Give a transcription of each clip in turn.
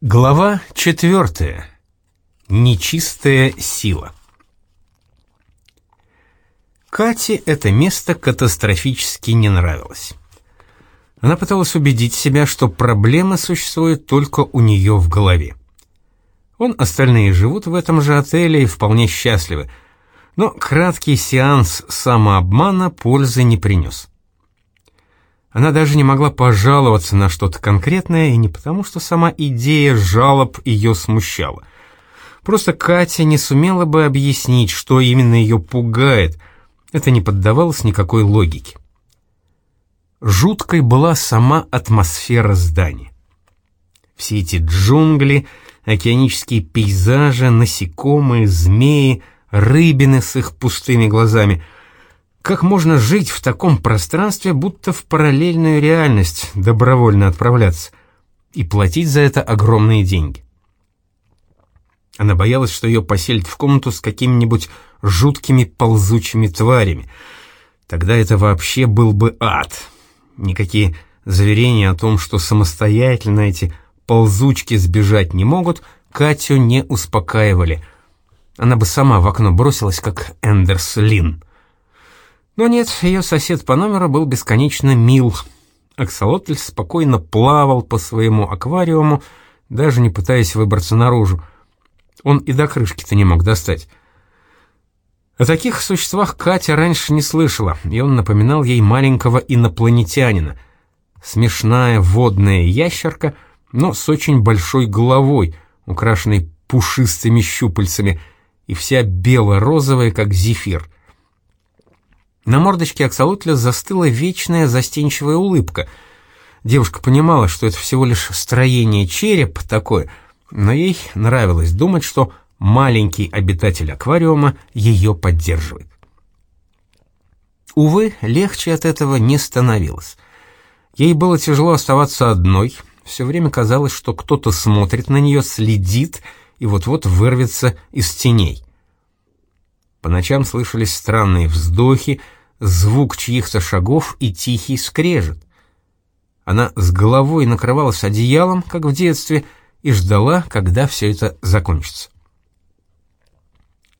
Глава четвертая. Нечистая сила. Кате это место катастрофически не нравилось. Она пыталась убедить себя, что проблема существует только у нее в голове. Он остальные живут в этом же отеле и вполне счастливы, но краткий сеанс самообмана пользы не принес. Она даже не могла пожаловаться на что-то конкретное, и не потому, что сама идея жалоб ее смущала. Просто Катя не сумела бы объяснить, что именно ее пугает. Это не поддавалось никакой логике. Жуткой была сама атмосфера здания. Все эти джунгли, океанические пейзажи, насекомые, змеи, рыбины с их пустыми глазами — как можно жить в таком пространстве, будто в параллельную реальность добровольно отправляться и платить за это огромные деньги? Она боялась, что ее поселят в комнату с какими-нибудь жуткими ползучими тварями. Тогда это вообще был бы ад. Никакие заверения о том, что самостоятельно эти ползучки сбежать не могут, Катю не успокаивали. Она бы сама в окно бросилась, как Эндерс Лин. Но нет, ее сосед по номеру был бесконечно мил. Аксолотль спокойно плавал по своему аквариуму, даже не пытаясь выбраться наружу. Он и до крышки-то не мог достать. О таких существах Катя раньше не слышала, и он напоминал ей маленького инопланетянина. Смешная водная ящерка, но с очень большой головой, украшенной пушистыми щупальцами, и вся бело-розовая, как зефир — на мордочке Аксалутля застыла вечная застенчивая улыбка. Девушка понимала, что это всего лишь строение череп такое, но ей нравилось думать, что маленький обитатель аквариума ее поддерживает. Увы, легче от этого не становилось. Ей было тяжело оставаться одной, все время казалось, что кто-то смотрит на нее, следит и вот-вот вырвется из теней. По ночам слышались странные вздохи, звук чьих-то шагов и тихий скрежет. Она с головой накрывалась одеялом, как в детстве, и ждала, когда все это закончится.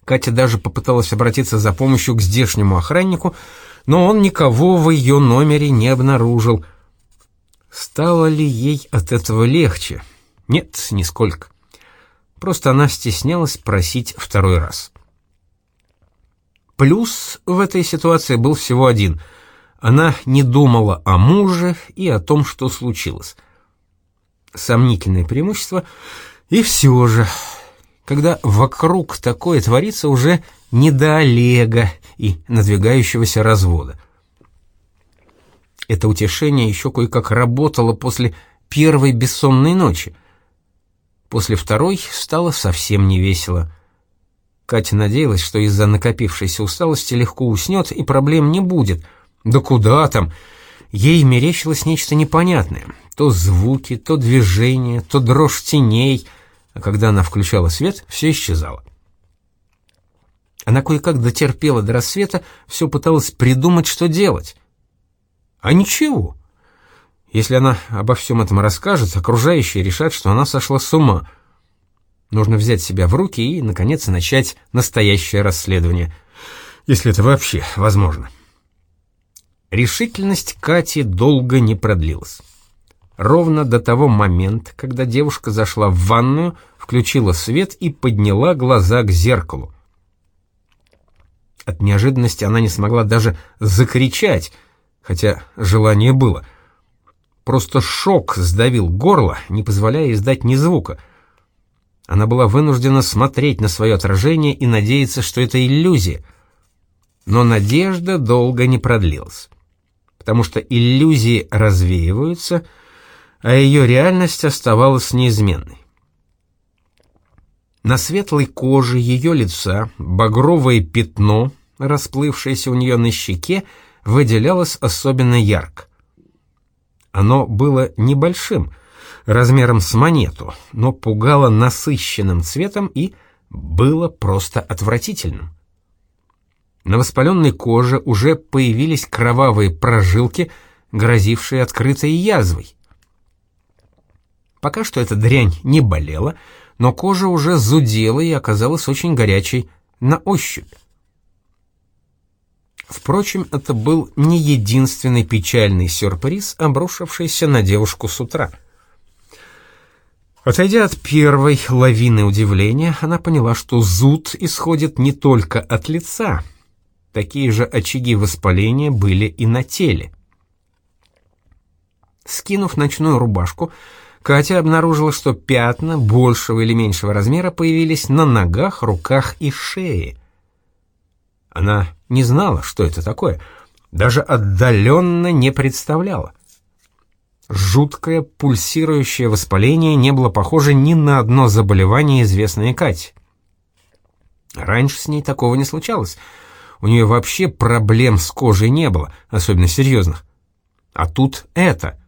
Катя даже попыталась обратиться за помощью к здешнему охраннику, но он никого в ее номере не обнаружил. Стало ли ей от этого легче? Нет, нисколько. Просто она стеснялась просить второй раз. Плюс в этой ситуации был всего один. Она не думала о муже и о том, что случилось. Сомнительное преимущество. И все же, когда вокруг такое творится, уже не до Олега и надвигающегося развода. Это утешение еще кое-как работало после первой бессонной ночи. После второй стало совсем невесело. Катя надеялась, что из-за накопившейся усталости легко уснет и проблем не будет. Да куда там? Ей мерещилось нечто непонятное. То звуки, то движение, то дрожь теней. А когда она включала свет, все исчезало. Она кое-как дотерпела до рассвета, все пыталась придумать, что делать. А ничего. Если она обо всем этом расскажет, окружающие решат, что она сошла с ума — Нужно взять себя в руки и, наконец, начать настоящее расследование, если это вообще возможно. Решительность Кати долго не продлилась. Ровно до того момента, когда девушка зашла в ванную, включила свет и подняла глаза к зеркалу. От неожиданности она не смогла даже закричать, хотя желание было. Просто шок сдавил горло, не позволяя издать ни звука — она была вынуждена смотреть на свое отражение и надеяться, что это иллюзия. Но надежда долго не продлилась, потому что иллюзии развеиваются, а ее реальность оставалась неизменной. На светлой коже ее лица багровое пятно, расплывшееся у нее на щеке, выделялось особенно ярко. Оно было небольшим — размером с монету, но пугало насыщенным цветом и было просто отвратительным. На воспаленной коже уже появились кровавые прожилки, грозившие открытой язвой. Пока что эта дрянь не болела, но кожа уже зудела и оказалась очень горячей на ощупь. Впрочем, это был не единственный печальный сюрприз, обрушившийся на девушку с утра. Отойдя от первой лавины удивления, она поняла, что зуд исходит не только от лица. Такие же очаги воспаления были и на теле. Скинув ночную рубашку, Катя обнаружила, что пятна большего или меньшего размера появились на ногах, руках и шее. Она не знала, что это такое, даже отдаленно не представляла. Жуткое пульсирующее воспаление не было похоже ни на одно заболевание, известное Кате. Раньше с ней такого не случалось. У нее вообще проблем с кожей не было, особенно серьезных. А тут это.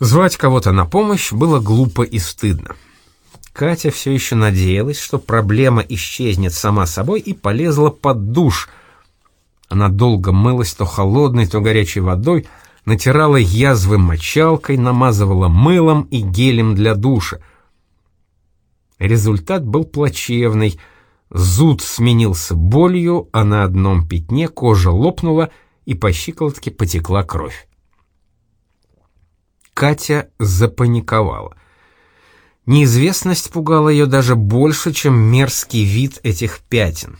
Звать кого-то на помощь было глупо и стыдно. Катя все еще надеялась, что проблема исчезнет сама собой, и полезла под душ. Она долго мылась то холодной, то горячей водой, натирала язвы мочалкой, намазывала мылом и гелем для душа. Результат был плачевный. Зуд сменился болью, а на одном пятне кожа лопнула, и по щиколотке потекла кровь. Катя запаниковала — Неизвестность пугала ее даже больше, чем мерзкий вид этих пятен.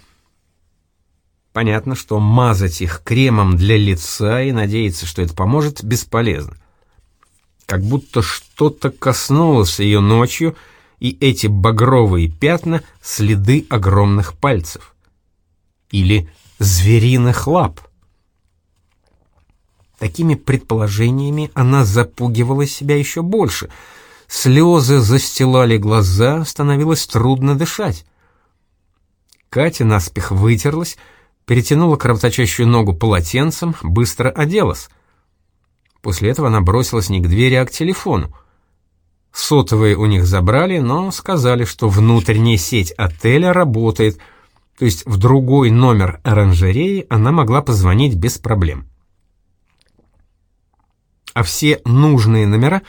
Понятно, что мазать их кремом для лица и надеяться, что это поможет, бесполезно. Как будто что-то коснулось ее ночью, и эти багровые пятна — следы огромных пальцев. Или звериных лап. Такими предположениями она запугивала себя еще больше — Слезы застилали глаза, становилось трудно дышать. Катя наспех вытерлась, перетянула кровоточащую ногу полотенцем, быстро оделась. После этого она бросилась не к двери, а к телефону. Сотовые у них забрали, но сказали, что внутренняя сеть отеля работает, то есть в другой номер оранжереи она могла позвонить без проблем. А все нужные номера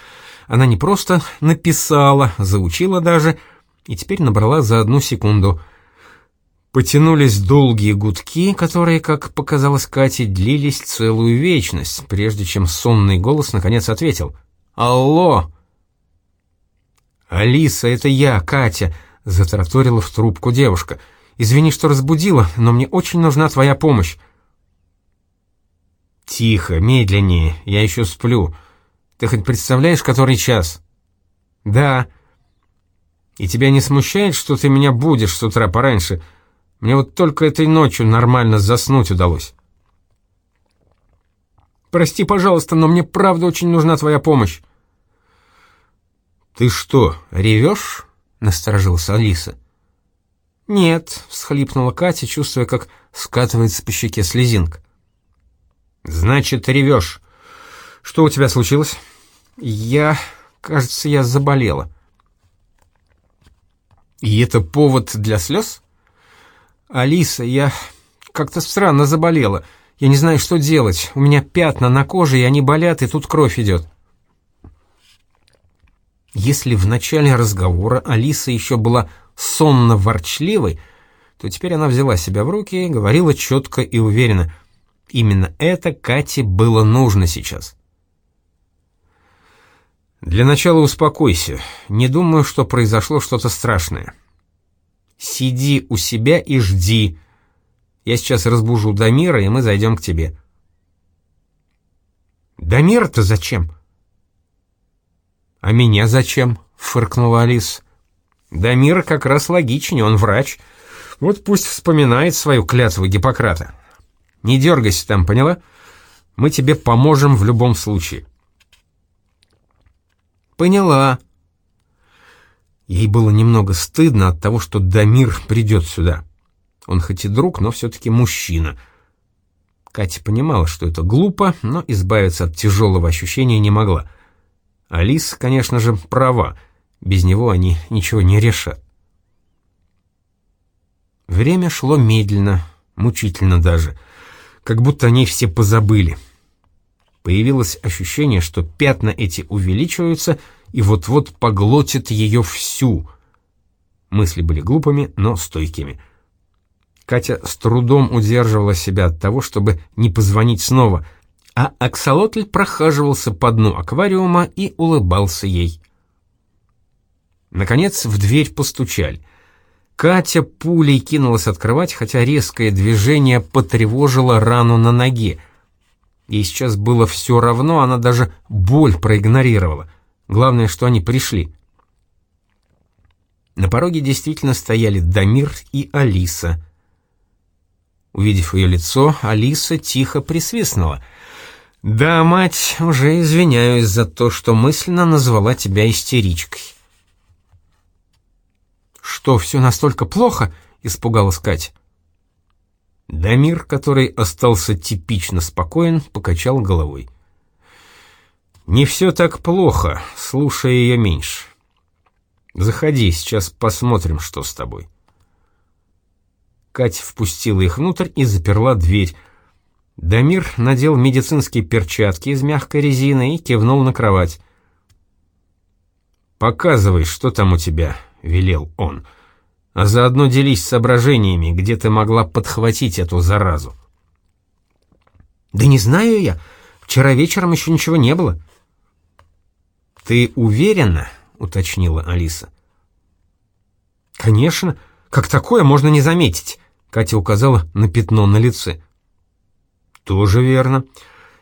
она не просто написала, заучила даже, и теперь набрала за одну секунду. Потянулись долгие гудки, которые, как показалось Кате, длились целую вечность, прежде чем сонный голос наконец ответил. «Алло!» «Алиса, это я, Катя», — затараторила в трубку девушка. «Извини, что разбудила, но мне очень нужна твоя помощь». «Тихо, медленнее, я еще сплю», ты хоть представляешь, который час?» «Да». «И тебя не смущает, что ты меня будешь с утра пораньше? Мне вот только этой ночью нормально заснуть удалось». «Прости, пожалуйста, но мне правда очень нужна твоя помощь». «Ты что, ревешь?» — насторожился Алиса. «Нет», — всхлипнула Катя, чувствуя, как скатывается по щеке слезинка. «Значит, ревешь. Что у тебя случилось?» Я... кажется, я заболела. И это повод для слез? Алиса, я как-то странно заболела. Я не знаю, что делать. У меня пятна на коже, и они болят, и тут кровь идет. Если в начале разговора Алиса еще была сонно-ворчливой, то теперь она взяла себя в руки и говорила четко и уверенно. Именно это Кате было нужно сейчас. Для начала успокойся. Не думаю, что произошло что-то страшное. Сиди у себя и жди. Я сейчас разбужу Дамира, и мы зайдем к тебе. Дамир-то зачем? А меня зачем? Фыркнула Алис. Дамир как раз логичнее, он врач. Вот пусть вспоминает свою клятву Гиппократа. Не дергайся там, поняла? Мы тебе поможем в любом случае. «Поняла». Ей было немного стыдно от того, что Дамир придет сюда. Он хоть и друг, но все-таки мужчина. Катя понимала, что это глупо, но избавиться от тяжелого ощущения не могла. Алис, конечно же, права. Без него они ничего не решат. Время шло медленно, мучительно даже, как будто они все позабыли. Появилось ощущение, что пятна эти увеличиваются и вот-вот поглотит ее всю. Мысли были глупыми, но стойкими. Катя с трудом удерживала себя от того, чтобы не позвонить снова, а аксолотль прохаживался по дну аквариума и улыбался ей. Наконец в дверь постучали. Катя пулей кинулась открывать, хотя резкое движение потревожило рану на ноге. Ей сейчас было все равно, она даже боль проигнорировала. Главное, что они пришли. На пороге действительно стояли Дамир и Алиса. Увидев ее лицо, Алиса тихо присвистнула. «Да, мать, уже извиняюсь за то, что мысленно назвала тебя истеричкой». «Что, все настолько плохо?» — испугалась Катя. Дамир, который остался типично спокоен, покачал головой. «Не все так плохо, слушая ее меньше. Заходи, сейчас посмотрим, что с тобой». Катя впустила их внутрь и заперла дверь. Дамир надел медицинские перчатки из мягкой резины и кивнул на кровать. «Показывай, что там у тебя», — велел он. «А заодно делись соображениями, где ты могла подхватить эту заразу». «Да не знаю я. Вчера вечером еще ничего не было». «Ты уверена?» — уточнила Алиса. «Конечно. Как такое можно не заметить?» — Катя указала на пятно на лице. «Тоже верно.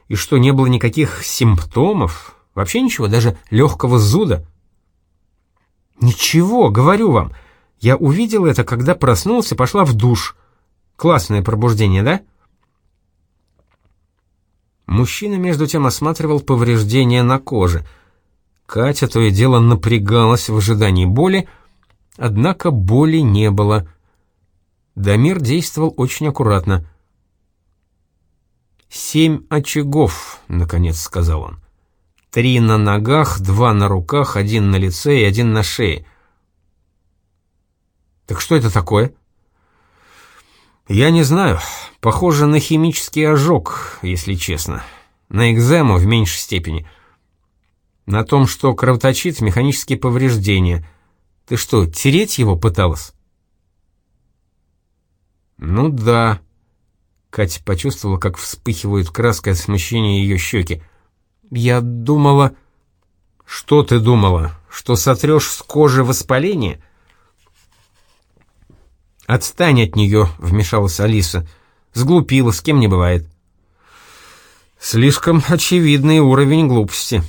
И что, не было никаких симптомов? Вообще ничего, даже легкого зуда?» «Ничего, говорю вам. Я увидела это, когда проснулся, пошла в душ. Классное пробуждение, да?» Мужчина между тем осматривал повреждения на коже. Катя то и дело напрягалась в ожидании боли, однако боли не было. Дамир действовал очень аккуратно. «Семь очагов», — наконец сказал он. Три на ногах, два на руках, один на лице и один на шее. Так что это такое? Я не знаю. Похоже на химический ожог, если честно. На экзему в меньшей степени. На том, что кровоточит, механические повреждения. Ты что, тереть его пыталась? Ну да. Катя почувствовала, как вспыхивают краской от смущения ее щеки. «Я думала...» «Что ты думала? Что сотрешь с кожи воспаление?» «Отстань от нее», — вмешалась Алиса. «Сглупила, с кем не бывает». «Слишком очевидный уровень глупости».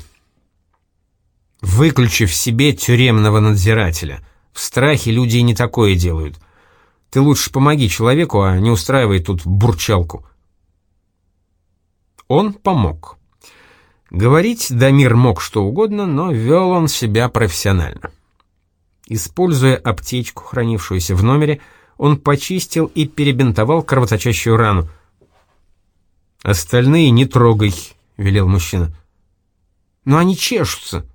«Выключи в себе тюремного надзирателя. В страхе люди и не такое делают. Ты лучше помоги человеку, а не устраивай тут бурчалку». Он помог. Говорить Дамир мог что угодно, но вел он себя профессионально. Используя аптечку, хранившуюся в номере, он почистил и перебинтовал кровоточащую рану. «Остальные не трогай», — велел мужчина. «Но они чешутся».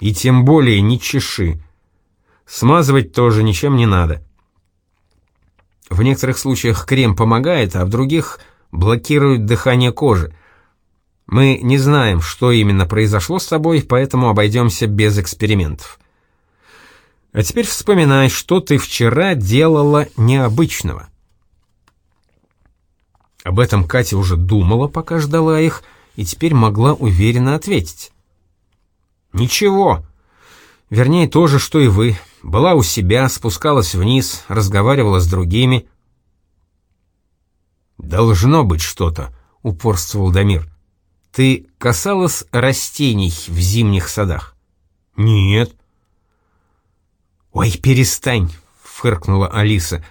«И тем более не чеши. Смазывать тоже ничем не надо». В некоторых случаях крем помогает, а в других блокирует дыхание кожи. Мы не знаем, что именно произошло с тобой, поэтому обойдемся без экспериментов. А теперь вспоминай, что ты вчера делала необычного. Об этом Катя уже думала, пока ждала их, и теперь могла уверенно ответить. «Ничего. Вернее, то же, что и вы. Была у себя, спускалась вниз, разговаривала с другими». «Должно быть что-то», — упорствовал Дамир. Ты касалась растений в зимних садах? Нет. Ой, перестань, фыркнула Алиса.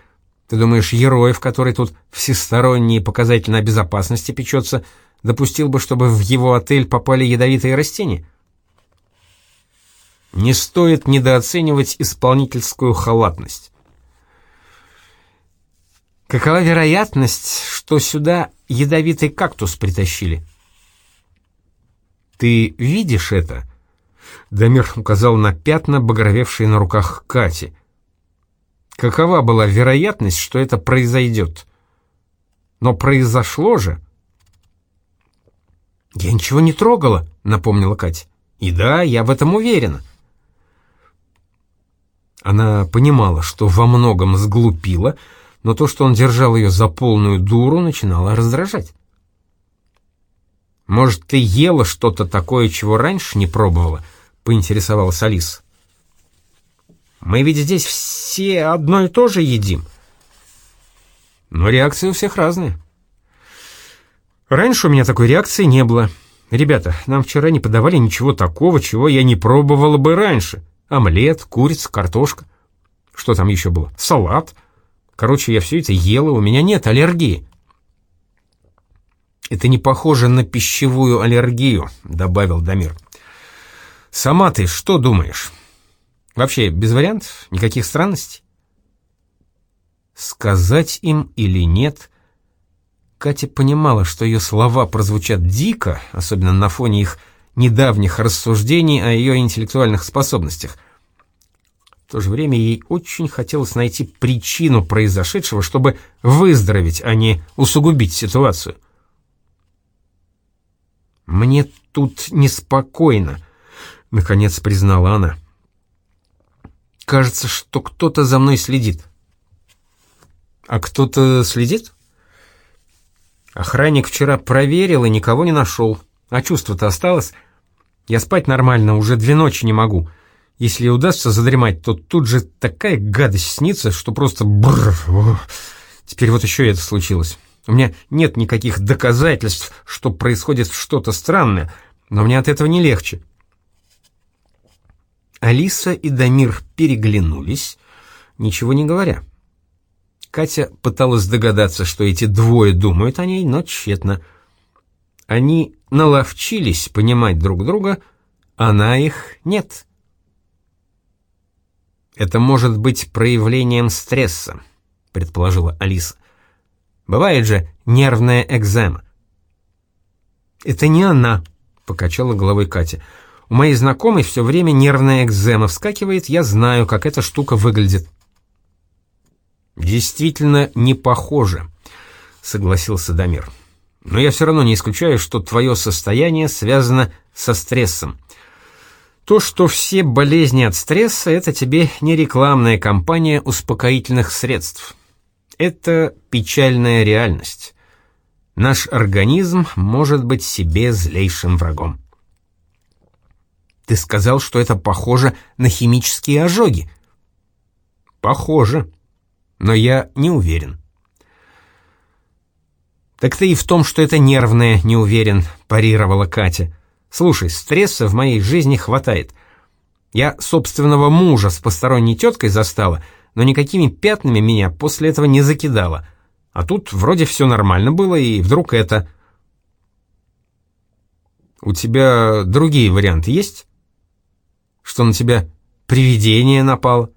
Ты думаешь, Ероев, который тут всесторонние показатели безопасности печется, допустил бы, чтобы в его отель попали ядовитые растения? Не стоит недооценивать исполнительскую халатность. Какова вероятность, что сюда ядовитый кактус притащили? Ты видишь это?» Дамир указал на пятна, багровевшие на руках Кати. Какова была вероятность, что это произойдет? Но произошло же. «Я ничего не трогала», — напомнила Катя. И да, я в этом уверена. Она понимала, что во многом сглупила, но то, что он держал ее за полную дуру, начинало раздражать. «Может, ты ела что-то такое, чего раньше не пробовала?» — поинтересовалась Алиса. «Мы ведь здесь все одно и то же едим». «Но реакции у всех разные». «Раньше у меня такой реакции не было. Ребята, нам вчера не подавали ничего такого, чего я не пробовала бы раньше. Омлет, курица, картошка. Что там еще было? Салат. Короче, я все это ела, у меня нет аллергии». «Это не похоже на пищевую аллергию», — добавил Дамир. «Сама ты что думаешь? Вообще, без вариантов? Никаких странностей?» Сказать им или нет? Катя понимала, что ее слова прозвучат дико, особенно на фоне их недавних рассуждений о ее интеллектуальных способностях. В то же время ей очень хотелось найти причину произошедшего, чтобы выздороветь, а не усугубить ситуацию. «Мне тут неспокойно», — наконец признала она. «Кажется, что кто-то за мной следит». «А кто-то следит?» «Охранник вчера проверил и никого не нашел. А чувство-то осталось. Я спать нормально уже две ночи не могу. Если удастся задремать, то тут же такая гадость снится, что просто бррр. Теперь вот еще это случилось». У меня нет никаких доказательств, что происходит что-то странное, но мне от этого не легче. Алиса и Дамир переглянулись, ничего не говоря. Катя пыталась догадаться, что эти двое думают о ней, но тщетно. Они наловчились понимать друг друга, она их нет. «Это может быть проявлением стресса», — предположила Алиса. Бывает же нервная экзема. «Это не она», — покачала головой Катя. «У моей знакомой все время нервная экзема вскакивает, я знаю, как эта штука выглядит». «Действительно не похоже», — согласился Дамир. «Но я все равно не исключаю, что твое состояние связано со стрессом. То, что все болезни от стресса, это тебе не рекламная кампания успокоительных средств». Это печальная реальность. Наш организм может быть себе злейшим врагом. Ты сказал, что это похоже на химические ожоги. Похоже, но я не уверен. Так ты и в том, что это нервное, не уверен, парировала Катя. Слушай, стресса в моей жизни хватает. Я собственного мужа с посторонней теткой застала — но никакими пятнами меня после этого не закидало. А тут вроде все нормально было, и вдруг это... У тебя другие варианты есть? Что на тебя привидение напало?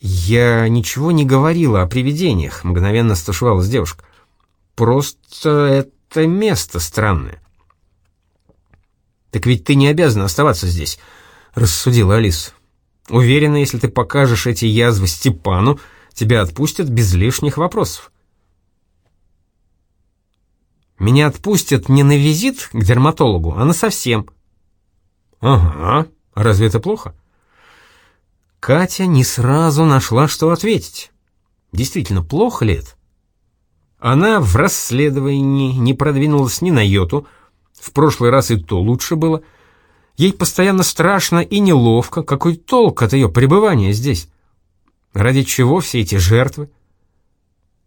Я ничего не говорила о привидениях, мгновенно стушевалась девушка. Просто это место странное. Так ведь ты не обязана оставаться здесь, рассудила Алиса. Уверена, если ты покажешь эти язвы Степану, тебя отпустят без лишних вопросов. Меня отпустят не на визит к дерматологу, а на совсем. Ага, разве это плохо? Катя не сразу нашла, что ответить. Действительно, плохо ли это? Она в расследовании не продвинулась ни на йоту, в прошлый раз и то лучше было — Ей постоянно страшно и неловко, какой толк от ее пребывания здесь? Ради чего все эти жертвы?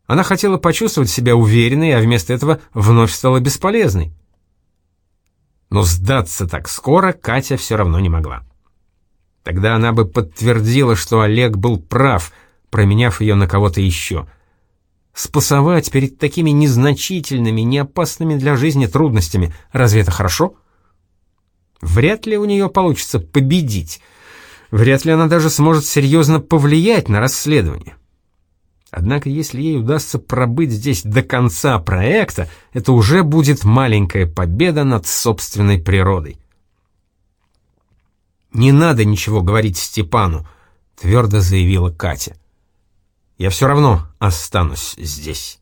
Она хотела почувствовать себя уверенной, а вместо этого вновь стала бесполезной. Но сдаться так скоро Катя все равно не могла. Тогда она бы подтвердила, что Олег был прав, променяв ее на кого-то еще. Спасовать перед такими незначительными, неопасными для жизни трудностями, разве это хорошо? — Вряд ли у нее получится победить. Вряд ли она даже сможет серьезно повлиять на расследование. Однако, если ей удастся пробыть здесь до конца проекта, это уже будет маленькая победа над собственной природой. «Не надо ничего говорить Степану», — твердо заявила Катя. «Я все равно останусь здесь».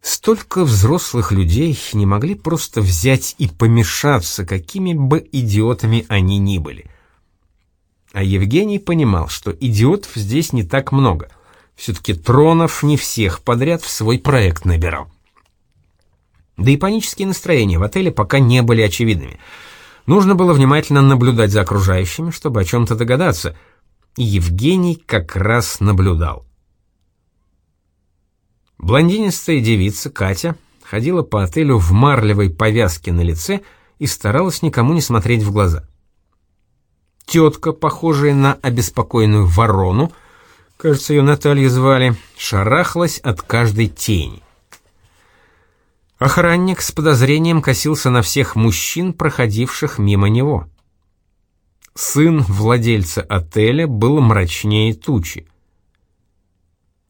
Столько взрослых людей не могли просто взять и помешаться, какими бы идиотами они ни были. А Евгений понимал, что идиотов здесь не так много. Все-таки Тронов не всех подряд в свой проект набирал. Да и панические настроения в отеле пока не были очевидными. Нужно было внимательно наблюдать за окружающими, чтобы о чем-то догадаться. И Евгений как раз наблюдал. Блондинистая девица Катя ходила по отелю в марлевой повязке на лице и старалась никому не смотреть в глаза. Тетка, похожая на обеспокоенную ворону, кажется, ее Наталья звали, шарахлась от каждой тени. Охранник с подозрением косился на всех мужчин, проходивших мимо него. Сын владельца отеля был мрачнее тучи.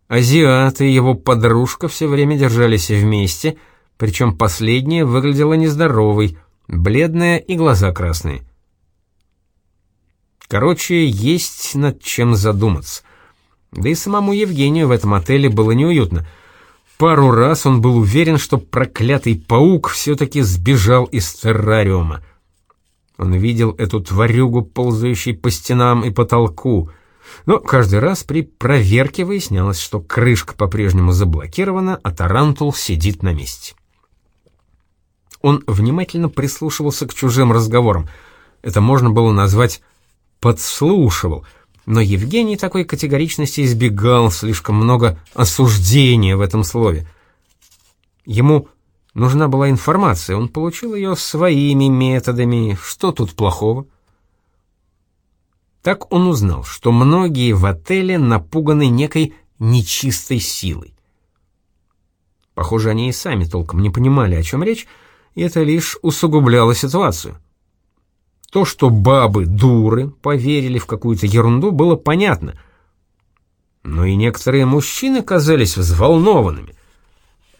Азиат и его подружка все время держались вместе, причем последняя выглядела нездоровой, бледная и глаза красные. Короче, есть над чем задуматься. Да и самому Евгению в этом отеле было неуютно. Пару раз он был уверен, что проклятый паук все-таки сбежал из террариума. Он видел эту тварюгу, ползающей по стенам и потолку — но каждый раз при проверке выяснялось, что крышка по-прежнему заблокирована, а тарантул сидит на месте. Он внимательно прислушивался к чужим разговорам. Это можно было назвать «подслушивал», но Евгений такой категоричности избегал, слишком много осуждения в этом слове. Ему нужна была информация, он получил ее своими методами, что тут плохого? Так он узнал, что многие в отеле напуганы некой нечистой силой. Похоже, они и сами толком не понимали, о чем речь, и это лишь усугубляло ситуацию. То, что бабы дуры поверили в какую-то ерунду, было понятно. Но и некоторые мужчины казались взволнованными.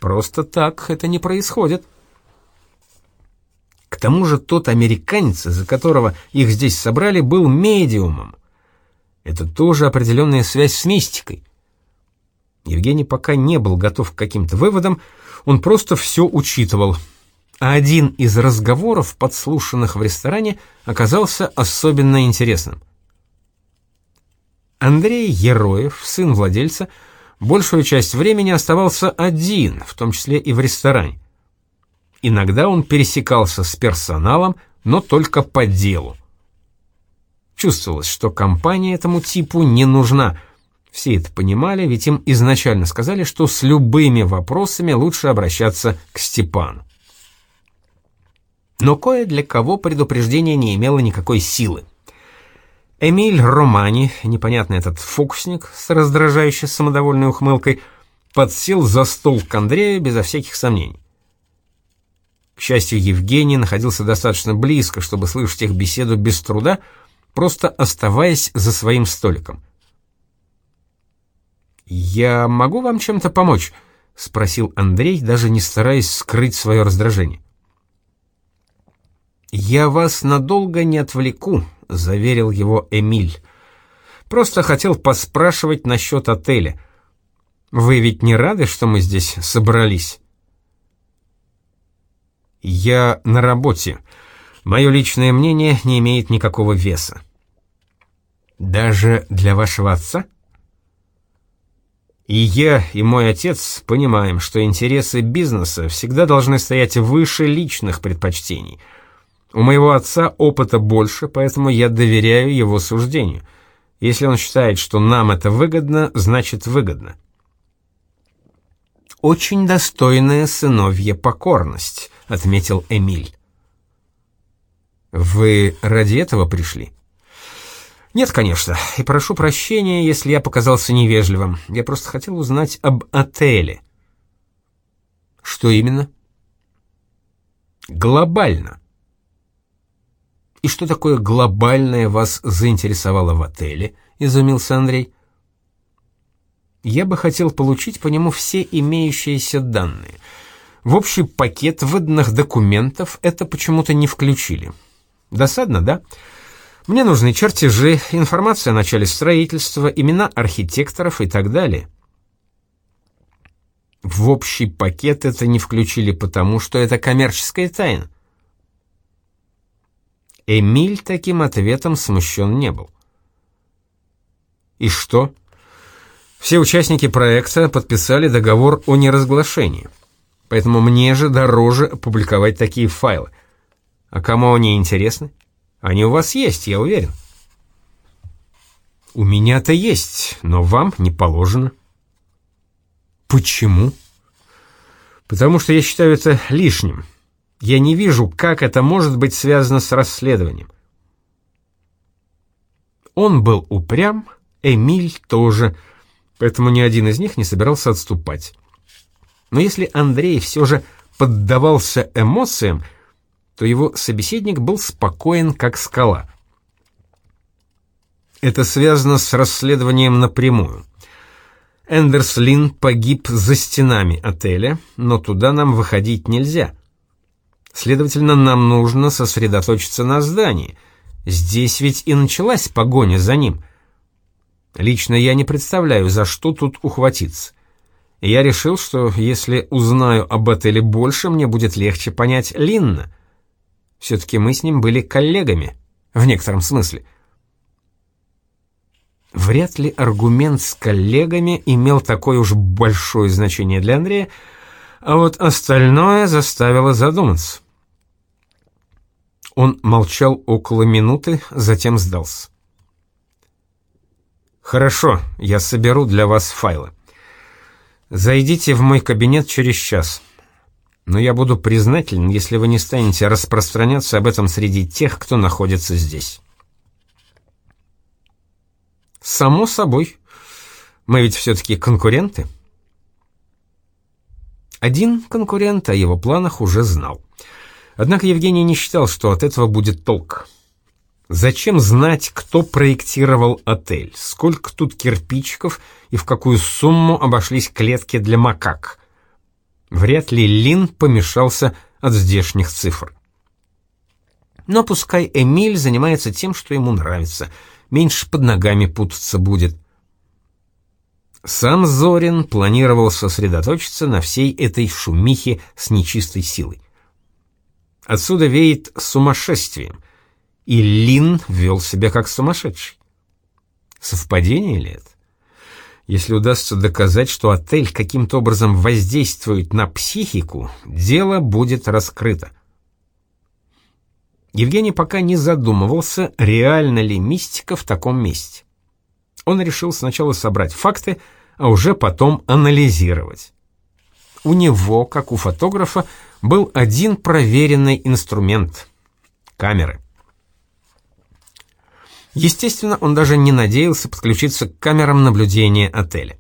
Просто так это не происходит. К тому же тот американец, из-за которого их здесь собрали, был медиумом. Это тоже определенная связь с мистикой. Евгений пока не был готов к каким-то выводам, он просто все учитывал. А один из разговоров, подслушанных в ресторане, оказался особенно интересным. Андрей Ероев, сын владельца, большую часть времени оставался один, в том числе и в ресторане. Иногда он пересекался с персоналом, но только по делу. Чувствовалось, что компания этому типу не нужна. Все это понимали, ведь им изначально сказали, что с любыми вопросами лучше обращаться к Степану. Но кое для кого предупреждение не имело никакой силы. Эмиль Романи, непонятный этот фокусник с раздражающей самодовольной ухмылкой, подсел за стол к Андрею безо всяких сомнений. К счастью, Евгений находился достаточно близко, чтобы слышать их беседу без труда, просто оставаясь за своим столиком. «Я могу вам чем-то помочь?» — спросил Андрей, даже не стараясь скрыть свое раздражение. «Я вас надолго не отвлеку», — заверил его Эмиль. «Просто хотел поспрашивать насчет отеля. Вы ведь не рады, что мы здесь собрались?» Я на работе. Мое личное мнение не имеет никакого веса. Даже для вашего отца? И я, и мой отец понимаем, что интересы бизнеса всегда должны стоять выше личных предпочтений. У моего отца опыта больше, поэтому я доверяю его суждению. Если он считает, что нам это выгодно, значит выгодно. Очень достойная сыновья покорность, — отметил Эмиль. «Вы ради этого пришли?» «Нет, конечно, и прошу прощения, если я показался невежливым. Я просто хотел узнать об отеле». «Что именно?» «Глобально». «И что такое глобальное вас заинтересовало в отеле?» — изумился Андрей. «Я бы хотел получить по нему все имеющиеся данные». В общий пакет выданных документов это почему-то не включили. Досадно, да? Мне нужны чертежи, информация о начале строительства, имена архитекторов и так далее. В общий пакет это не включили потому, что это коммерческая тайна. Эмиль таким ответом смущен не был. И что? Все участники проекта подписали договор о неразглашении. Поэтому мне же дороже опубликовать такие файлы. А кому они интересны? Они у вас есть, я уверен. У меня-то есть, но вам не положено. Почему? Потому что я считаю это лишним. Я не вижу, как это может быть связано с расследованием. Он был упрям, Эмиль тоже, поэтому ни один из них не собирался отступать. Но если Андрей все же поддавался эмоциям, то его собеседник был спокоен, как скала. Это связано с расследованием напрямую. Эндерс Лин погиб за стенами отеля, но туда нам выходить нельзя. Следовательно, нам нужно сосредоточиться на здании. Здесь ведь и началась погоня за ним. Лично я не представляю, за что тут ухватиться. Я решил, что если узнаю об отеле больше, мне будет легче понять Линна. Все-таки мы с ним были коллегами, в некотором смысле. Вряд ли аргумент с коллегами имел такое уж большое значение для Андрея, а вот остальное заставило задуматься. Он молчал около минуты, затем сдался. «Хорошо, я соберу для вас файлы. Зайдите в мой кабинет через час но я буду признателен, если вы не станете распространяться об этом среди тех, кто находится здесь. Само собой. Мы ведь все-таки конкуренты. Один конкурент о его планах уже знал. Однако Евгений не считал, что от этого будет толк. Зачем знать, кто проектировал отель, сколько тут кирпичиков и в какую сумму обошлись клетки для макак? Вряд ли Лин помешался от здешних цифр. Но пускай Эмиль занимается тем, что ему нравится, меньше под ногами путаться будет. Сам Зорин планировал сосредоточиться на всей этой шумихе с нечистой силой. Отсюда веет сумасшествием, и Лин вел себя как сумасшедший. Совпадение ли это? Если удастся доказать, что отель каким-то образом воздействует на психику, дело будет раскрыто. Евгений пока не задумывался, реально ли мистика в таком месте. Он решил сначала собрать факты, а уже потом анализировать. У него, как у фотографа, был один проверенный инструмент — камеры. Естественно, он даже не надеялся подключиться к камерам наблюдения отеля.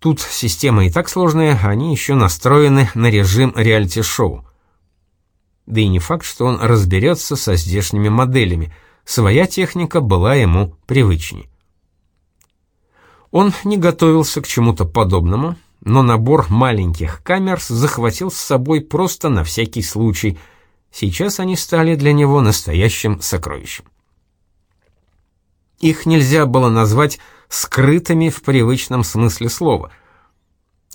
Тут система и так сложная, они еще настроены на режим реалити-шоу. Да и не факт, что он разберется со здешними моделями, своя техника была ему привычней. Он не готовился к чему-то подобному, но набор маленьких камер захватил с собой просто на всякий случай. Сейчас они стали для него настоящим сокровищем. Их нельзя было назвать скрытыми в привычном смысле слова.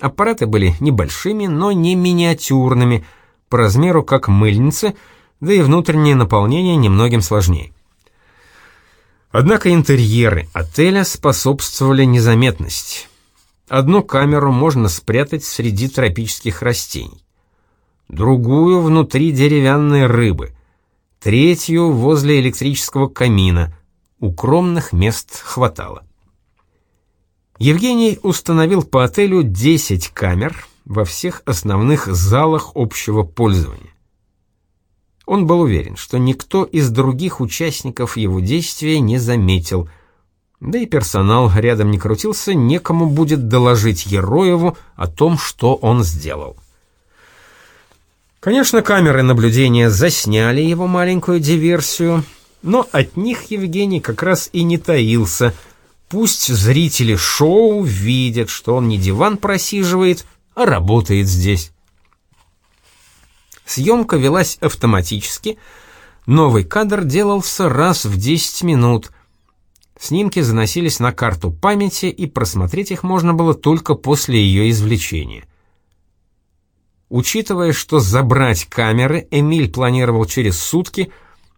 Аппараты были небольшими, но не миниатюрными, по размеру как мыльницы, да и внутреннее наполнение немногим сложнее. Однако интерьеры отеля способствовали незаметности. Одну камеру можно спрятать среди тропических растений, другую внутри деревянной рыбы, третью возле электрического камина, Укромных мест хватало. Евгений установил по отелю 10 камер во всех основных залах общего пользования. Он был уверен, что никто из других участников его действия не заметил, да и персонал рядом не крутился, некому будет доложить Ероеву о том, что он сделал. Конечно, камеры наблюдения засняли его маленькую диверсию — но от них Евгений как раз и не таился. Пусть зрители шоу видят, что он не диван просиживает, а работает здесь. Съемка велась автоматически. Новый кадр делался раз в 10 минут. Снимки заносились на карту памяти, и просмотреть их можно было только после ее извлечения. Учитывая, что забрать камеры Эмиль планировал через сутки,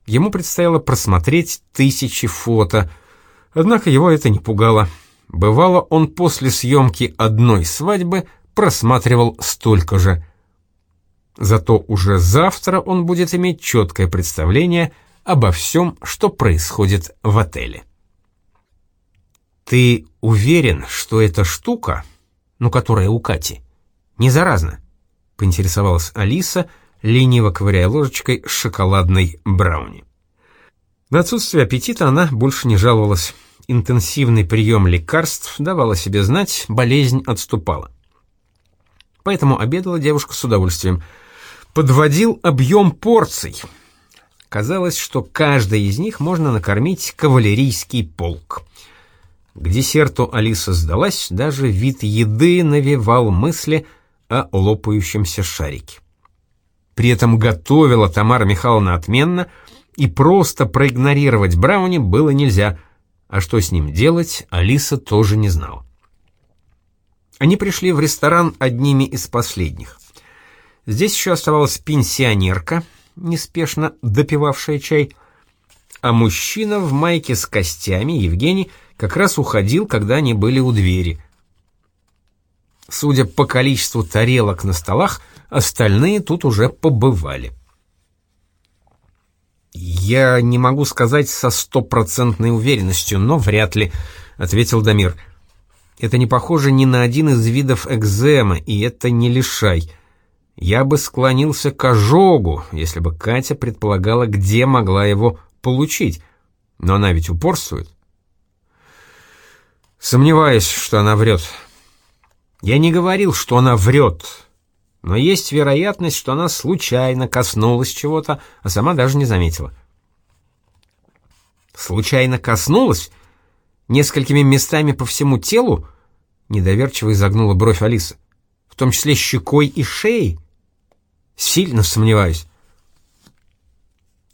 ему предстояло просмотреть тысячи фото. Однако его это не пугало. Бывало, он после съемки одной свадьбы просматривал столько же. Зато уже завтра он будет иметь четкое представление обо всем, что происходит в отеле. «Ты уверен, что эта штука, ну, которая у Кати, не заразна?» — поинтересовалась Алиса, лениво ковыряя ложечкой шоколадной брауни. На отсутствие аппетита она больше не жаловалась. Интенсивный прием лекарств давал о себе знать, болезнь отступала. Поэтому обедала девушка с удовольствием. Подводил объем порций. Казалось, что каждой из них можно накормить кавалерийский полк. К десерту Алиса сдалась, даже вид еды навевал мысли о лопающемся шарике. При этом готовила Тамара Михайловна отменно, и просто проигнорировать Брауни было нельзя, а что с ним делать, Алиса тоже не знала. Они пришли в ресторан одними из последних. Здесь еще оставалась пенсионерка, неспешно допивавшая чай, а мужчина в майке с костями, Евгений, как раз уходил, когда они были у двери. Судя по количеству тарелок на столах, остальные тут уже побывали. «Я не могу сказать со стопроцентной уверенностью, но вряд ли», — ответил Дамир. «Это не похоже ни на один из видов экземы, и это не лишай. Я бы склонился к ожогу, если бы Катя предполагала, где могла его получить, но она ведь упорствует». Сомневаюсь, что она врет. Я не говорил, что она врет, но есть вероятность, что она случайно коснулась чего-то, а сама даже не заметила. Случайно коснулась? Несколькими местами по всему телу? Недоверчиво изогнула бровь Алиса. В том числе щекой и шеей? Сильно сомневаюсь.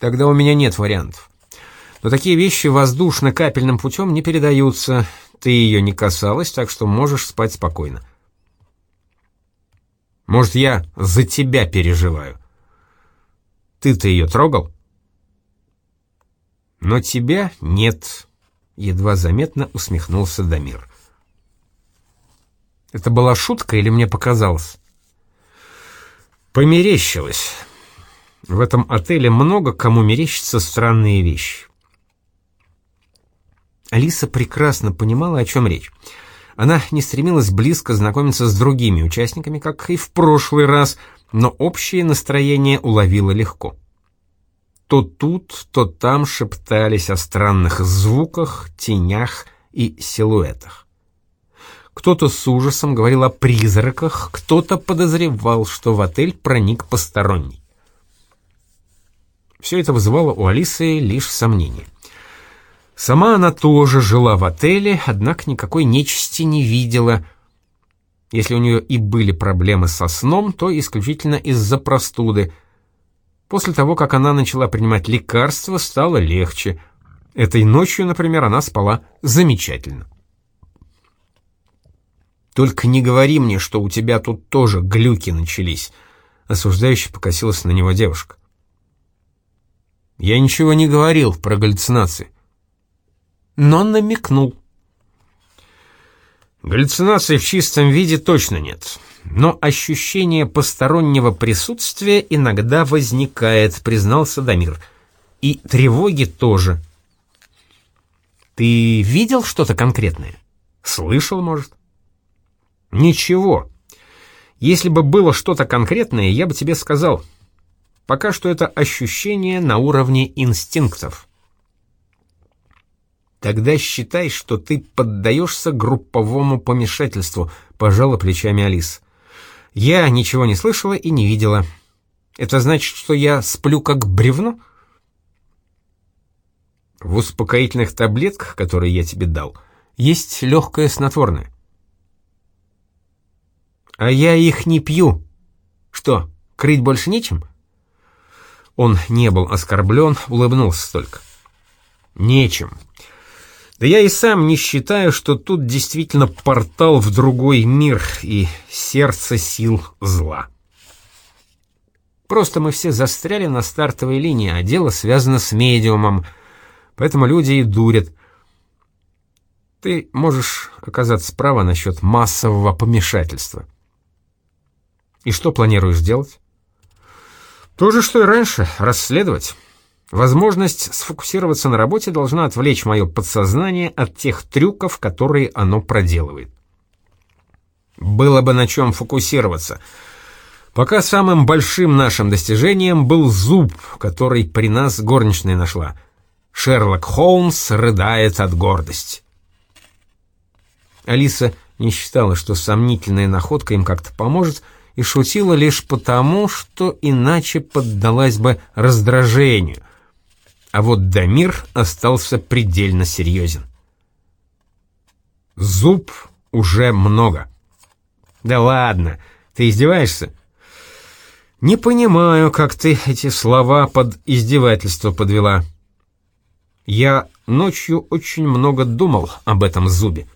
Тогда у меня нет вариантов. Но такие вещи воздушно-капельным путем не передаются, ты ее не касалась, так что можешь спать спокойно. Может, я за тебя переживаю. Ты-то ее трогал? Но тебя нет, едва заметно усмехнулся Дамир. Это была шутка или мне показалось? Померещилось. В этом отеле много кому мерещатся странные вещи. Алиса прекрасно понимала, о чем речь. Она не стремилась близко знакомиться с другими участниками, как и в прошлый раз, но общее настроение уловила легко. То тут, то там шептались о странных звуках, тенях и силуэтах. Кто-то с ужасом говорил о призраках, кто-то подозревал, что в отель проник посторонний. Все это вызывало у Алисы лишь сомнения. Сама она тоже жила в отеле, однако никакой нечисти не видела. Если у нее и были проблемы со сном, то исключительно из-за простуды. После того, как она начала принимать лекарства, стало легче. Этой ночью, например, она спала замечательно. «Только не говори мне, что у тебя тут тоже глюки начались», — осуждающе покосилась на него девушка. «Я ничего не говорил про галлюцинации но намекнул. Галлюцинаций в чистом виде точно нет, но ощущение постороннего присутствия иногда возникает, признался Дамир. И тревоги тоже. Ты видел что-то конкретное? Слышал, может? Ничего. Если бы было что-то конкретное, я бы тебе сказал. Пока что это ощущение на уровне инстинктов. Тогда считай, что ты поддаешься групповому помешательству, пожала плечами Алис. Я ничего не слышала и не видела. Это значит, что я сплю как бревно? В успокоительных таблетках, которые я тебе дал, есть легкое снотворное. А я их не пью. Что, крыть больше нечем? Он не был оскорблен, улыбнулся только. Нечем. Да я и сам не считаю, что тут действительно портал в другой мир и сердце сил зла. Просто мы все застряли на стартовой линии, а дело связано с медиумом, поэтому люди и дурят. Ты можешь оказаться права насчет массового помешательства. И что планируешь делать? То же, что и раньше, расследовать. Возможность сфокусироваться на работе должна отвлечь мое подсознание от тех трюков, которые оно проделывает. Было бы на чем фокусироваться. Пока самым большим нашим достижением был зуб, который при нас горничная нашла. Шерлок Холмс рыдает от гордости. Алиса не считала, что сомнительная находка им как-то поможет, и шутила лишь потому, что иначе поддалась бы раздражению — а вот Дамир остался предельно серьезен. Зуб уже много. Да ладно, ты издеваешься? Не понимаю, как ты эти слова под издевательство подвела. Я ночью очень много думал об этом зубе.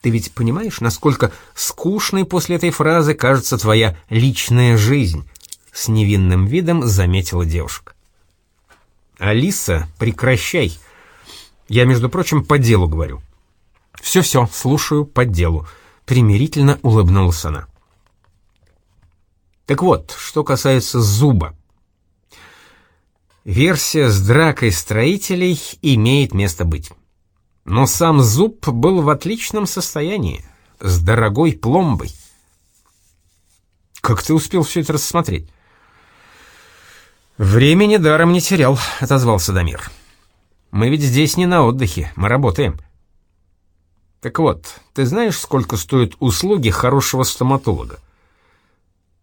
Ты ведь понимаешь, насколько скучной после этой фразы кажется твоя личная жизнь? С невинным видом заметила девушка. «Алиса, прекращай. Я, между прочим, по делу говорю». «Все-все, слушаю по делу», — примирительно улыбнулась она. Так вот, что касается зуба. Версия с дракой строителей имеет место быть. Но сам зуб был в отличном состоянии, с дорогой пломбой. Как ты успел все это рассмотреть? «Времени даром не терял», — отозвался Дамир. «Мы ведь здесь не на отдыхе, мы работаем». «Так вот, ты знаешь, сколько стоят услуги хорошего стоматолога?»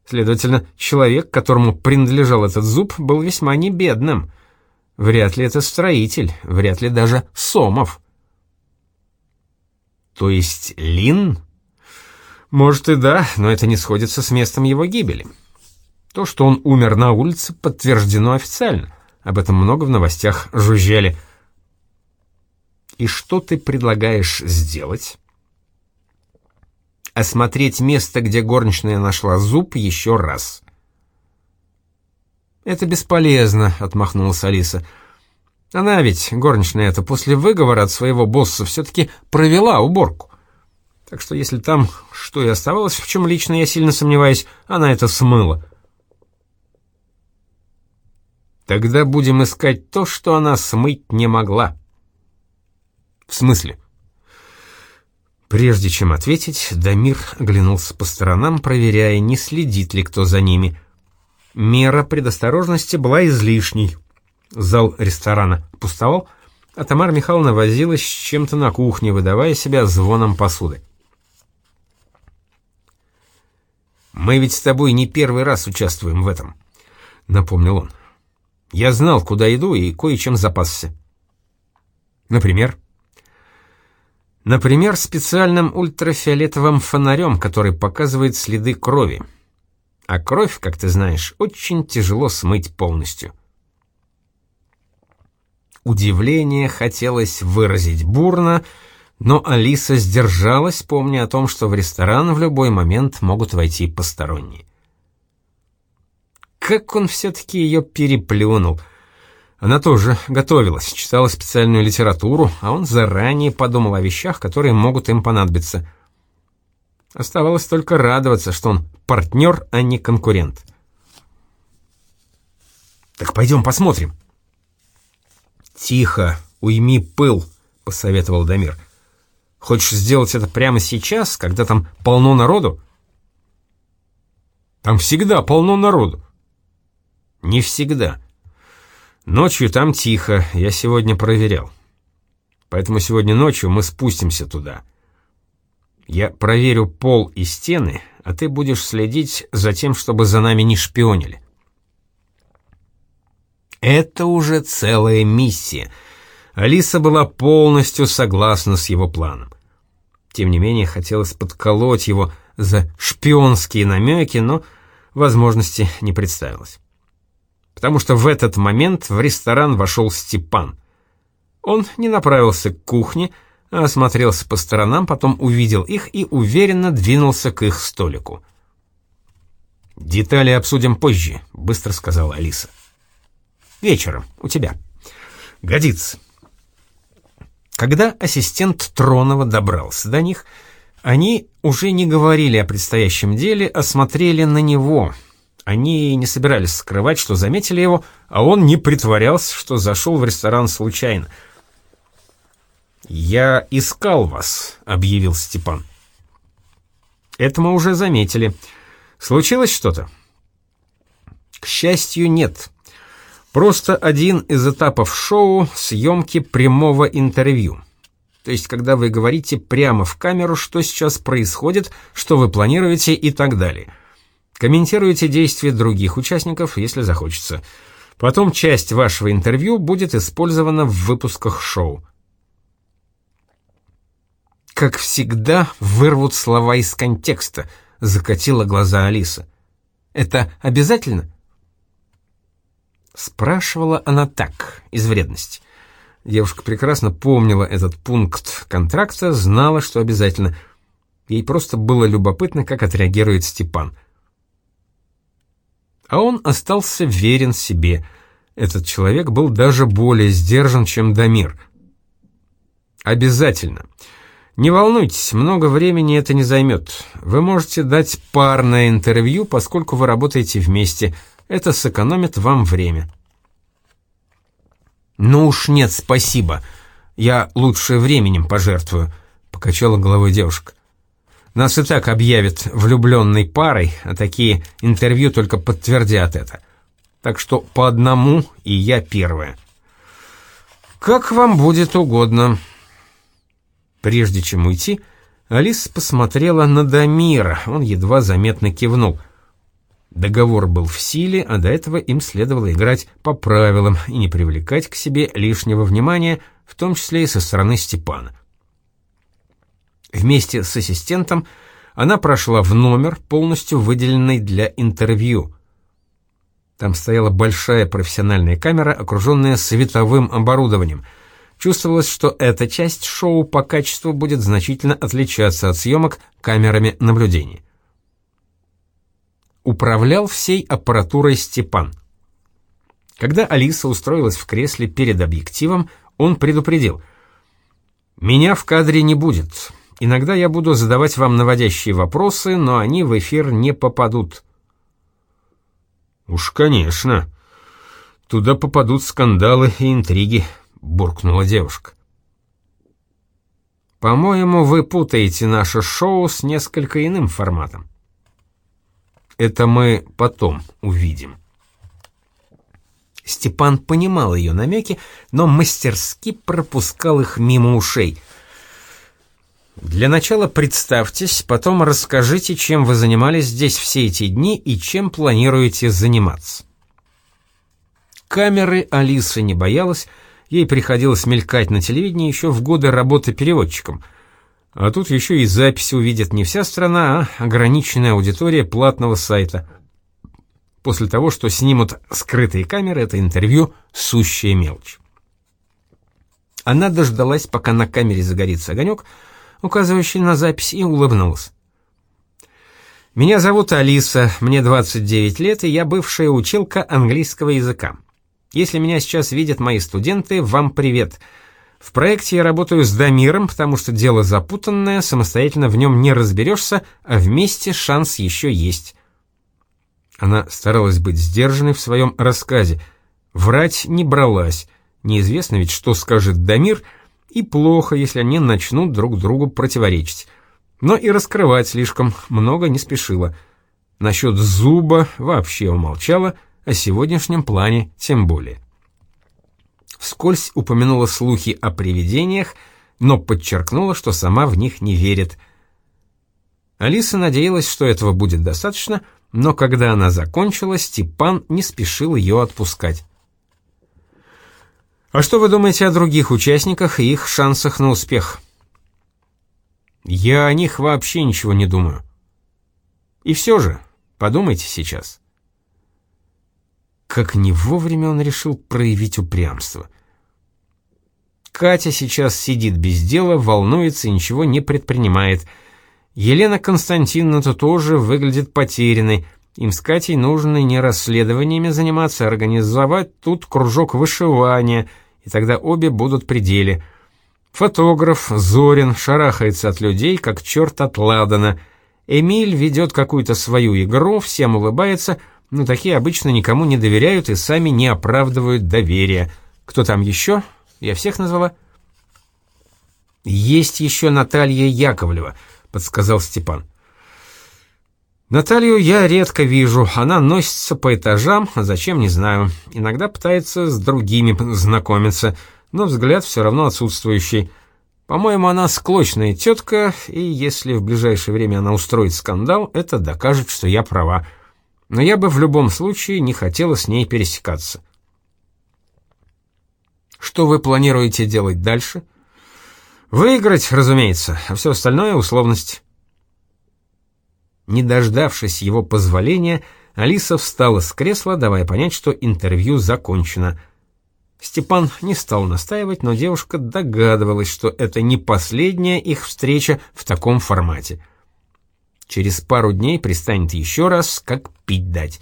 Следовательно, человек, которому принадлежал этот зуб, был весьма небедным. Вряд ли это строитель, вряд ли даже Сомов. То есть Лин? Может и да, но это не сходится с местом его гибели. То, что он умер на улице, подтверждено официально. Об этом много в новостях жужжали. И что ты предлагаешь сделать? Осмотреть место, где горничная нашла зуб, еще раз. «Это бесполезно», — отмахнулась Алиса. «Она ведь, горничная эта, после выговора от своего босса все-таки провела уборку. Так что если там что и оставалось, в чем лично я сильно сомневаюсь, она это смыла». Тогда будем искать то, что она смыть не могла. В смысле? Прежде чем ответить, Дамир оглянулся по сторонам, проверяя, не следит ли кто за ними. Мера предосторожности была излишней. Зал ресторана пустовал, а Тамара Михайловна возилась с чем-то на кухне, выдавая себя звоном посуды. «Мы ведь с тобой не первый раз участвуем в этом», — напомнил он. Я знал, куда иду, и кое-чем запасся. Например? Например, специальным ультрафиолетовым фонарем, который показывает следы крови. А кровь, как ты знаешь, очень тяжело смыть полностью. Удивление хотелось выразить бурно, но Алиса сдержалась, помня о том, что в ресторан в любой момент могут войти посторонние. Как он все-таки ее переплюнул. Она тоже готовилась, читала специальную литературу, а он заранее подумал о вещах, которые могут им понадобиться. Оставалось только радоваться, что он партнер, а не конкурент. «Так пойдем посмотрим». «Тихо, уйми пыл», — посоветовал Дамир. «Хочешь сделать это прямо сейчас, когда там полно народу?» «Там всегда полно народу. Не всегда. Ночью там тихо, я сегодня проверял. Поэтому сегодня ночью мы спустимся туда. Я проверю пол и стены, а ты будешь следить за тем, чтобы за нами не шпионили. Это уже целая миссия. Алиса была полностью согласна с его планом. Тем не менее, хотелось подколоть его за шпионские намеки, но возможности не представилось потому что в этот момент в ресторан вошел Степан. Он не направился к кухне, а осмотрелся по сторонам, потом увидел их и уверенно двинулся к их столику. «Детали обсудим позже», — быстро сказала Алиса. «Вечером, у тебя». «Годится». Когда ассистент Тронова добрался до них, они уже не говорили о предстоящем деле, а смотрели на него. Они не собирались скрывать, что заметили его, а он не притворялся, что зашел в ресторан случайно. «Я искал вас», — объявил Степан. «Это мы уже заметили. Случилось что-то?» «К счастью, нет. Просто один из этапов шоу — съемки прямого интервью. То есть, когда вы говорите прямо в камеру, что сейчас происходит, что вы планируете и так далее. Комментируете действия других участников, если захочется. Потом часть вашего интервью будет использована в выпусках шоу. «Как всегда, вырвут слова из контекста», — закатила глаза Алиса. «Это обязательно?» Спрашивала она так, из вредности. Девушка прекрасно помнила этот пункт контракта, знала, что обязательно. Ей просто было любопытно, как отреагирует Степан. А он остался верен себе. Этот человек был даже более сдержан, чем Дамир. «Обязательно. Не волнуйтесь, много времени это не займет. Вы можете дать парное интервью, поскольку вы работаете вместе». Это сэкономит вам время. «Ну уж нет, спасибо. Я лучше временем пожертвую», — покачала головой девушка. «Нас и так объявят влюбленной парой, а такие интервью только подтвердят это. Так что по одному, и я первая». «Как вам будет угодно». Прежде чем уйти, Алиса посмотрела на Дамира, он едва заметно кивнул — Договор был в силе, а до этого им следовало играть по правилам и не привлекать к себе лишнего внимания, в том числе и со стороны Степана. Вместе с ассистентом она прошла в номер, полностью выделенный для интервью. Там стояла большая профессиональная камера, окруженная световым оборудованием. Чувствовалось, что эта часть шоу по качеству будет значительно отличаться от съемок камерами наблюдения управлял всей аппаратурой Степан. Когда Алиса устроилась в кресле перед объективом, он предупредил. «Меня в кадре не будет. Иногда я буду задавать вам наводящие вопросы, но они в эфир не попадут». «Уж, конечно. Туда попадут скандалы и интриги», — буркнула девушка. «По-моему, вы путаете наше шоу с несколько иным форматом». Это мы потом увидим. Степан понимал ее намеки, но мастерски пропускал их мимо ушей. «Для начала представьтесь, потом расскажите, чем вы занимались здесь все эти дни и чем планируете заниматься». Камеры Алиса не боялась, ей приходилось мелькать на телевидении еще в годы работы переводчиком — а тут еще и записи увидит не вся страна, а ограниченная аудитория платного сайта. После того, что снимут скрытые камеры, это интервью — сущая мелочь. Она дождалась, пока на камере загорится огонек, указывающий на запись, и улыбнулась. «Меня зовут Алиса, мне 29 лет, и я бывшая училка английского языка. Если меня сейчас видят мои студенты, вам привет!» В проекте я работаю с Дамиром, потому что дело запутанное, самостоятельно в нем не разберешься, а вместе шанс еще есть. Она старалась быть сдержанной в своем рассказе. Врать не бралась. Неизвестно ведь, что скажет Дамир, и плохо, если они начнут друг другу противоречить. Но и раскрывать слишком много не спешила. Насчет зуба вообще умолчала, о сегодняшнем плане тем более вскользь упомянула слухи о привидениях, но подчеркнула, что сама в них не верит. Алиса надеялась, что этого будет достаточно, но когда она закончила, Степан не спешил ее отпускать. «А что вы думаете о других участниках и их шансах на успех?» «Я о них вообще ничего не думаю». «И все же, подумайте сейчас». Как не вовремя он решил проявить упрямство. Катя сейчас сидит без дела, волнуется и ничего не предпринимает. Елена Константиновна-то тоже выглядит потерянной. Им с Катей нужно не расследованиями заниматься, а организовать тут кружок вышивания, и тогда обе будут при деле. Фотограф Зорин шарахается от людей, как черт от ладана. Эмиль ведет какую-то свою игру, всем улыбается, но такие обычно никому не доверяют и сами не оправдывают доверия. Кто там еще? Я всех назвала? «Есть еще Наталья Яковлева», — подсказал Степан. Наталью я редко вижу, она носится по этажам, а зачем, не знаю. Иногда пытается с другими знакомиться, но взгляд все равно отсутствующий. По-моему, она склочная тетка, и если в ближайшее время она устроит скандал, это докажет, что я права. Но я бы в любом случае не хотела с ней пересекаться. Что вы планируете делать дальше? Выиграть, разумеется, а все остальное — условность. Не дождавшись его позволения, Алиса встала с кресла, давая понять, что интервью закончено. Степан не стал настаивать, но девушка догадывалась, что это не последняя их встреча в таком формате. Через пару дней пристанет еще раз, как пить дать.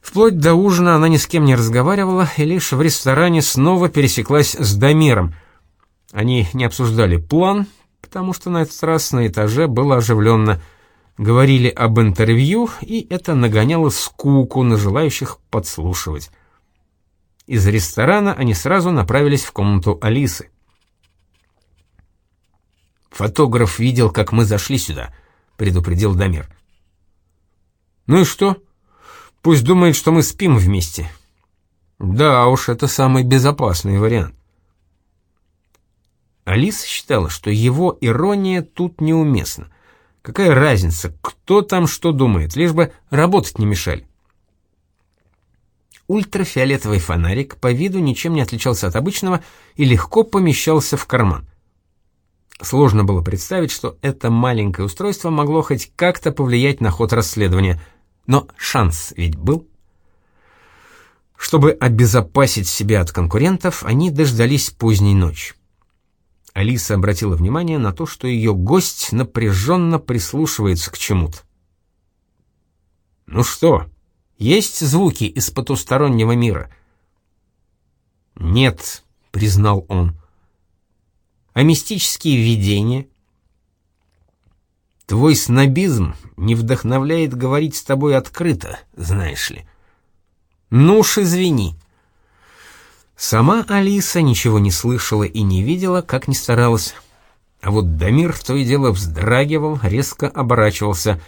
Вплоть до ужина она ни с кем не разговаривала и лишь в ресторане снова пересеклась с Дамиром. Они не обсуждали план, потому что на этот раз на этаже было оживленно – говорили об интервью, и это нагоняло скуку на желающих подслушивать. Из ресторана они сразу направились в комнату Алисы. «Фотограф видел, как мы зашли сюда», — предупредил Дамир. «Ну и что? Пусть думает, что мы спим вместе». «Да уж, это самый безопасный вариант». Алиса считала, что его ирония тут неуместна. Какая разница, кто там что думает, лишь бы работать не мешали. Ультрафиолетовый фонарик по виду ничем не отличался от обычного и легко помещался в карман. Сложно было представить, что это маленькое устройство могло хоть как-то повлиять на ход расследования, но шанс ведь был. Чтобы обезопасить себя от конкурентов, они дождались поздней ночи. Алиса обратила внимание на то, что ее гость напряженно прислушивается к чему-то. «Ну что, есть звуки из потустороннего мира?» «Нет», — признал он. «А мистические видения?» «Твой снобизм не вдохновляет говорить с тобой открыто, знаешь ли». «Ну уж извини». Сама Алиса ничего не слышала и не видела, как ни старалась. А вот Дамир то и дело вздрагивал, резко оборачивался.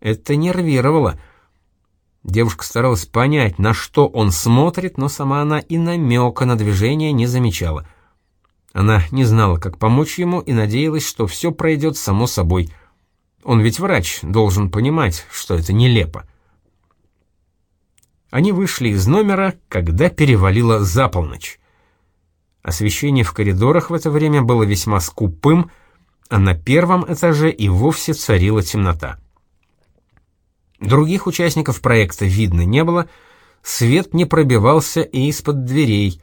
Это нервировало. Девушка старалась понять, на что он смотрит, но сама она и намека на движение не замечала. Она не знала, как помочь ему, и надеялась, что все пройдет само собой. Он ведь врач, должен понимать, что это нелепо. Они вышли из номера, когда перевалило за полночь. Освещение в коридорах в это время было весьма скупым, а на первом этаже и вовсе царила темнота. Других участников проекта видно не было, свет не пробивался и из-под дверей.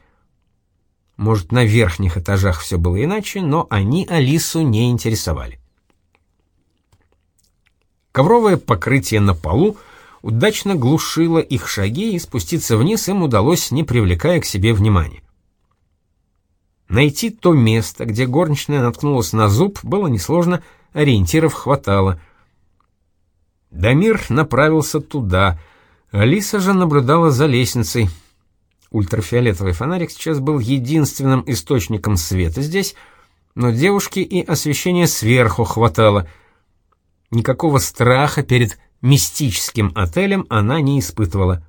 Может, на верхних этажах все было иначе, но они Алису не интересовали. Ковровое покрытие на полу — удачно глушила их шаги, и спуститься вниз им удалось, не привлекая к себе внимания. Найти то место, где горничная наткнулась на зуб, было несложно, ориентиров хватало. Дамир направился туда, Алиса же наблюдала за лестницей. Ультрафиолетовый фонарик сейчас был единственным источником света здесь, но девушке и освещения сверху хватало. Никакого страха перед мистическим отелем она не испытывала.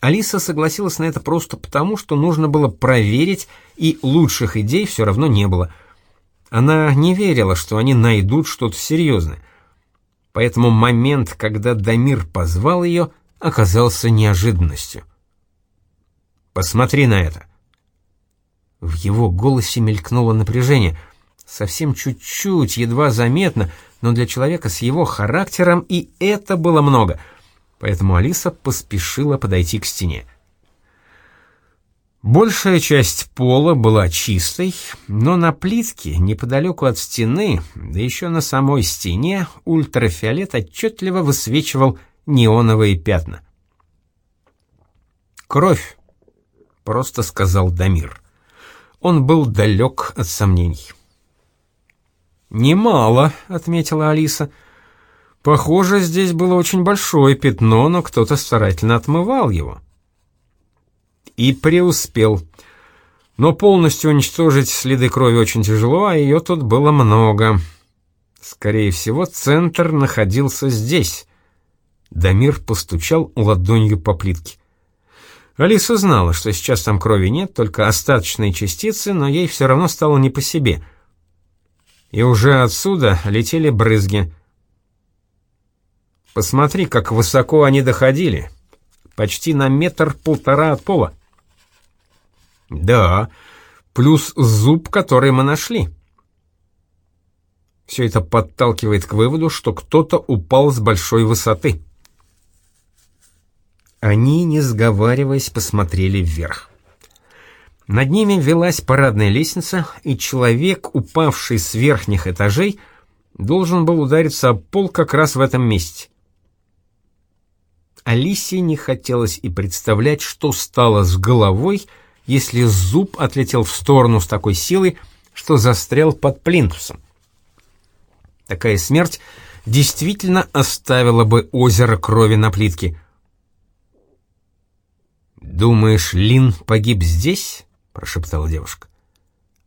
Алиса согласилась на это просто потому, что нужно было проверить, и лучших идей все равно не было. Она не верила, что они найдут что-то серьезное. Поэтому момент, когда Дамир позвал ее, оказался неожиданностью. «Посмотри на это!» В его голосе мелькнуло напряжение. Совсем чуть-чуть, едва заметно — но для человека с его характером и это было много, поэтому Алиса поспешила подойти к стене. Большая часть пола была чистой, но на плитке, неподалеку от стены, да еще на самой стене, ультрафиолет отчетливо высвечивал неоновые пятна. «Кровь», — просто сказал Дамир. Он был далек от сомнений. «Немало», — отметила Алиса. «Похоже, здесь было очень большое пятно, но кто-то старательно отмывал его» и преуспел. Но полностью уничтожить следы крови очень тяжело, а ее тут было много. Скорее всего, центр находился здесь. Дамир постучал ладонью по плитке. Алиса знала, что сейчас там крови нет, только остаточные частицы, но ей все равно стало не по себе. И уже отсюда летели брызги. Посмотри, как высоко они доходили. Почти на метр-полтора от пола. Да, плюс зуб, который мы нашли. Все это подталкивает к выводу, что кто-то упал с большой высоты. Они, не сговариваясь, посмотрели вверх. Над ними велась парадная лестница, и человек, упавший с верхних этажей, должен был удариться об пол как раз в этом месте. Алисе не хотелось и представлять, что стало с головой, если зуб отлетел в сторону с такой силой, что застрял под плинтусом. Такая смерть действительно оставила бы озеро крови на плитке. «Думаешь, Лин погиб здесь?» — прошептала девушка.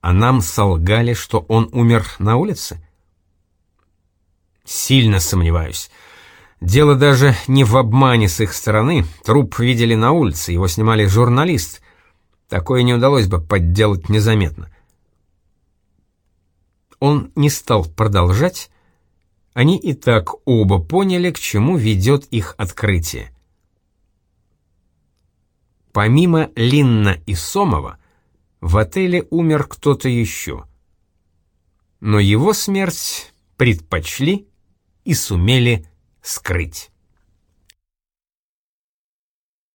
«А нам солгали, что он умер на улице?» «Сильно сомневаюсь. Дело даже не в обмане с их стороны. Труп видели на улице, его снимали журналист. Такое не удалось бы подделать незаметно. Он не стал продолжать. Они и так оба поняли, к чему ведет их открытие. Помимо Линна и Сомова, в отеле умер кто-то еще. Но его смерть предпочли и сумели скрыть.